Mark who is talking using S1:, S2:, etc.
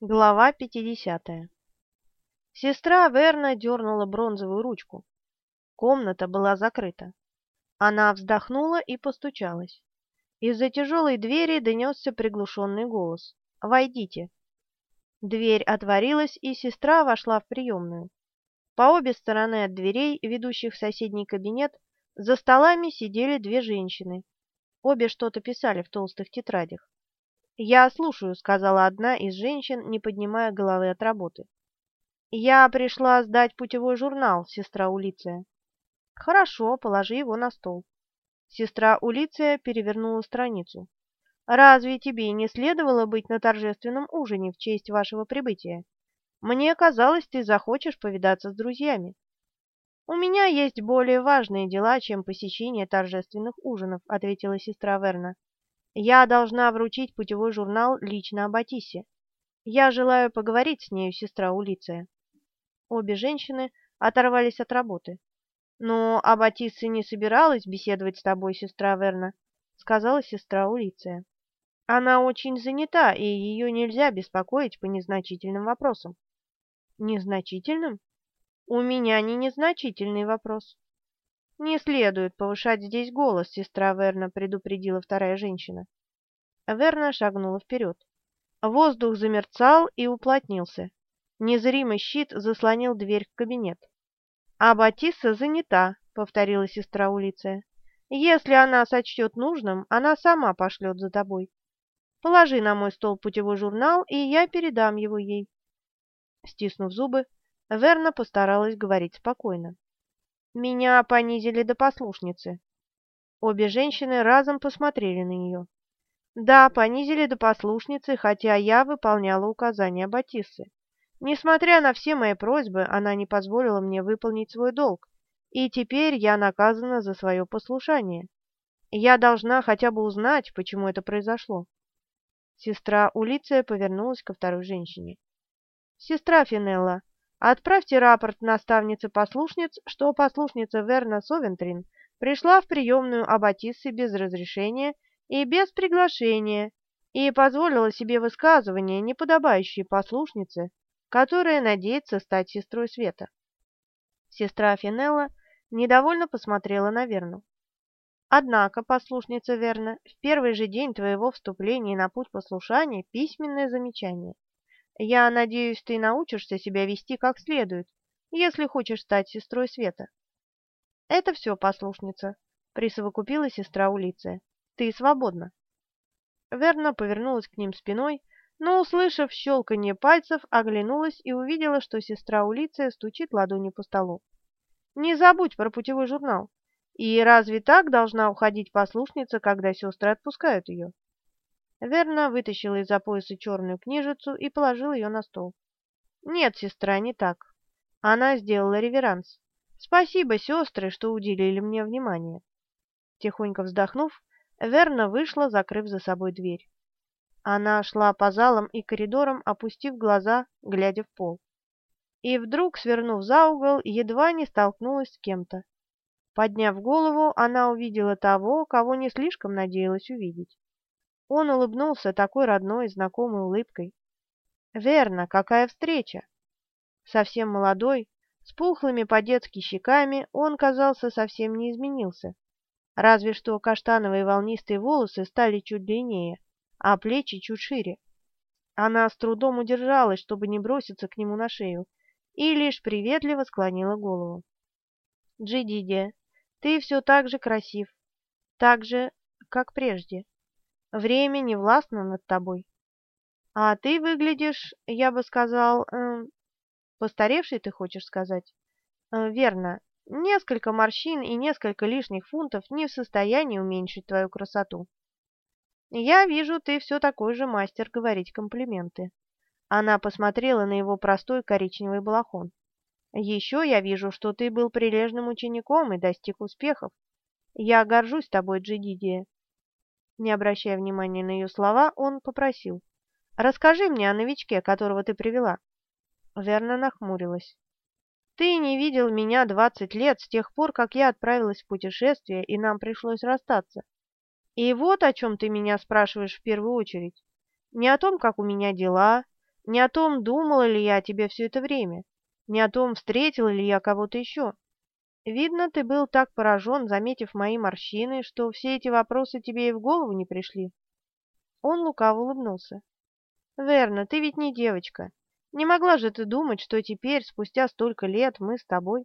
S1: Глава 50. Сестра Верна дернула бронзовую ручку. Комната была закрыта. Она вздохнула и постучалась. Из-за тяжелой двери донесся приглушенный голос. «Войдите». Дверь отворилась, и сестра вошла в приемную. По обе стороны от дверей, ведущих в соседний кабинет, за столами сидели две женщины. Обе что-то писали в толстых тетрадях. «Я слушаю», — сказала одна из женщин, не поднимая головы от работы. «Я пришла сдать путевой журнал, сестра Улиция». «Хорошо, положи его на стол». Сестра Улиция перевернула страницу. «Разве тебе не следовало быть на торжественном ужине в честь вашего прибытия? Мне казалось, ты захочешь повидаться с друзьями». «У меня есть более важные дела, чем посещение торжественных ужинов», — ответила сестра Верна. Я должна вручить путевой журнал лично Аббатисе. Я желаю поговорить с нею, сестра Улиция. Обе женщины оторвались от работы. Но Аббатисса не собиралась беседовать с тобой, сестра Верна, сказала сестра Улиция. Она очень занята, и ее нельзя беспокоить по незначительным вопросам. Незначительным? У меня не незначительный вопрос. «Не следует повышать здесь голос», — сестра Верна предупредила вторая женщина. Верна шагнула вперед. Воздух замерцал и уплотнился. Незримый щит заслонил дверь в кабинет. «А Батисса занята», — повторила сестра Улиция. «Если она сочтет нужным, она сама пошлет за тобой. Положи на мой стол путевой журнал, и я передам его ей». Стиснув зубы, Верна постаралась говорить спокойно. Меня понизили до послушницы. Обе женщины разом посмотрели на нее. Да, понизили до послушницы, хотя я выполняла указания Батиссы. Несмотря на все мои просьбы, она не позволила мне выполнить свой долг, и теперь я наказана за свое послушание. Я должна хотя бы узнать, почему это произошло. Сестра Улиция повернулась ко второй женщине. «Сестра Финелла, Отправьте рапорт наставнице послушниц, что послушница Верна Совентрин пришла в приемную Аббатиссы без разрешения и без приглашения и позволила себе высказывание, неподобающее послушнице, которая надеется стать сестрой Света. Сестра Финелла недовольно посмотрела на Верну. Однако, послушница Верна, в первый же день твоего вступления на путь послушания письменное замечание – я надеюсь, ты научишься себя вести как следует, если хочешь стать сестрой Света. Это все, послушница, присовокупила сестра Улиция. Ты свободна. Верна повернулась к ним спиной, но, услышав щелканье пальцев, оглянулась и увидела, что сестра Улиция стучит ладонью по столу. «Не забудь про путевой журнал. И разве так должна уходить послушница, когда сестры отпускают ее?» Верна вытащила из-за пояса черную книжицу и положила ее на стол. «Нет, сестра, не так». Она сделала реверанс. «Спасибо, сестры, что уделили мне внимание». Тихонько вздохнув, Верна вышла, закрыв за собой дверь. Она шла по залам и коридорам, опустив глаза, глядя в пол. И вдруг, свернув за угол, едва не столкнулась с кем-то. Подняв голову, она увидела того, кого не слишком надеялась увидеть. Он улыбнулся такой родной знакомой улыбкой. «Верно, какая встреча!» Совсем молодой, с пухлыми по-детски щеками, он, казался, совсем не изменился. Разве что каштановые волнистые волосы стали чуть длиннее, а плечи чуть шире. Она с трудом удержалась, чтобы не броситься к нему на шею, и лишь приветливо склонила голову. «Джидиди, ты все так же красив, так же, как прежде. Время не властно над тобой. А ты выглядишь, я бы сказал, э, постаревший, ты хочешь сказать? Э, верно. Несколько морщин и несколько лишних фунтов не в состоянии уменьшить твою красоту. Я вижу, ты все такой же мастер говорить комплименты. Она посмотрела на его простой коричневый балахон. Еще я вижу, что ты был прилежным учеником и достиг успехов. Я горжусь тобой, Джидидия. Не обращая внимания на ее слова, он попросил. «Расскажи мне о новичке, которого ты привела». Верна нахмурилась. «Ты не видел меня двадцать лет с тех пор, как я отправилась в путешествие, и нам пришлось расстаться. И вот о чем ты меня спрашиваешь в первую очередь. Не о том, как у меня дела, Не о том, думала ли я о тебе все это время, не о том, встретила ли я кого-то еще. Видно, ты был так поражен, заметив мои морщины, что все эти вопросы тебе и в голову не пришли. Он лукаво улыбнулся. Верно, ты ведь не девочка. Не могла же ты думать, что теперь, спустя столько лет, мы с тобой